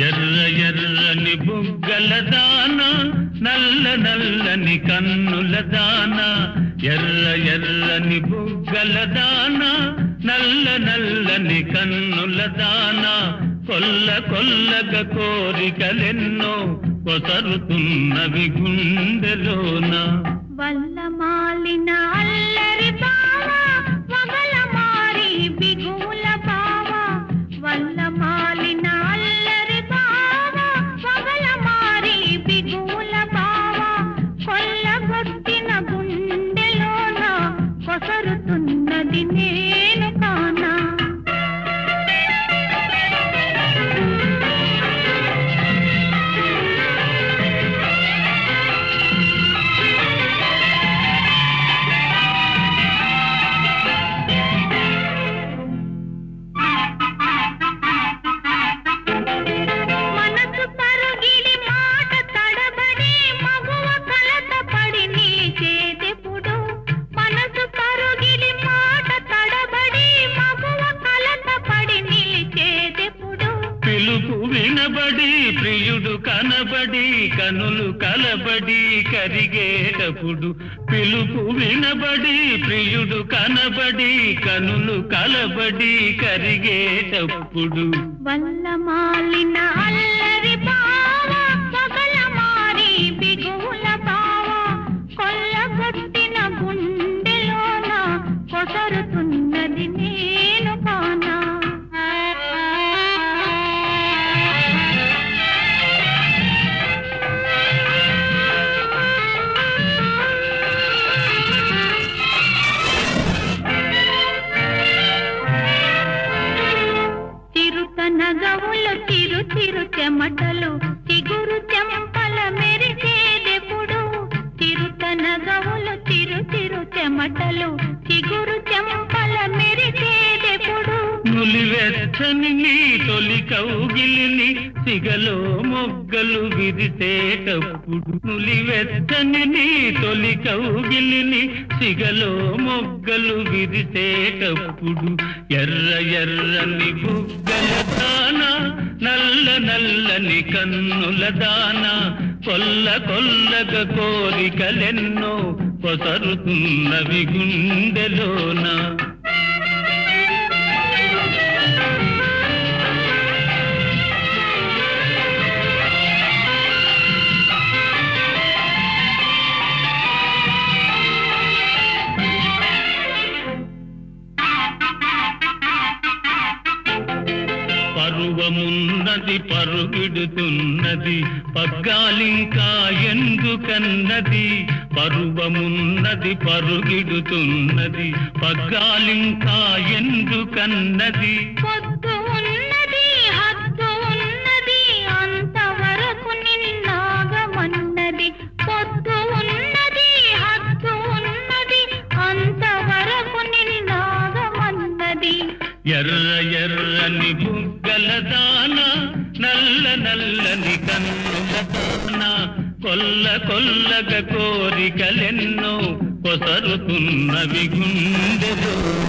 ఎర్ర ఎర్రని బుగ్గల దానా నల్ల నల్లని కన్నుల దానా ఎర్ర ఎర్రని బుగ్గల దానా నల్ల నల్లని కన్నుల దానా కొల్ల కొల్లగ కోరికలెన్నో కొసరుతున్నవి గుండెలోన. వల్ల మాలినా కనబడి ప్రియుడు కనబడి కనులు కలబడి కరిగేటప్పుడు పిలుపు వినబడి ప్రియుడు కనబడి కనులు కలబడి కరిగేటప్పుడు. వల్ల మాలిన అల్ల చిరు చెమటలు చిగురు చెంపల మెరిచేదెప్పుడు చిరుత గవులు చిరు చిరు చెమటలు చిగురు చెంపల మెరిచేదెప్పుడు నులివెచ్చని నీ తొలి కౌగిలిని సిగలో మొగ్గలు విరిసేటప్పుడు. నులివెచ్చని నీ తొలి కౌగిలిని సిగలో మొగ్గలు విరిసేటప్పుడు. ఎర్ర ఎర్రని బుగ్గల దానా నల్ల నల్లని కన్నుల దాన కొల్ల కొల్లగ కోరికలెన్నో పొసరుతున్నవి గుండెలోనా? పరువమున్నది పరుగిడుతున్నది పగ్గాలింకా ఎందుకన్నది? పరువమున్నది పరుగిడుతున్నది పగ్గాలింకా ఎందుకన్నది? పొద్దు ఉన్నది హద్దు ఉన్నది అంతవరకు నిన్నాగమన్నది. పొద్దు ఉన్నది హద్దు ఉన్నది అంతవరకు నిన్నాగమన్నది. ఎర్ర ఎర్రని బుగ్గల దాన నల్ల నల్లని కన్నుల దాన కొల్ల కొల్లగ కోరికలెన్నో కొసరుతున్నవి గుండెలో.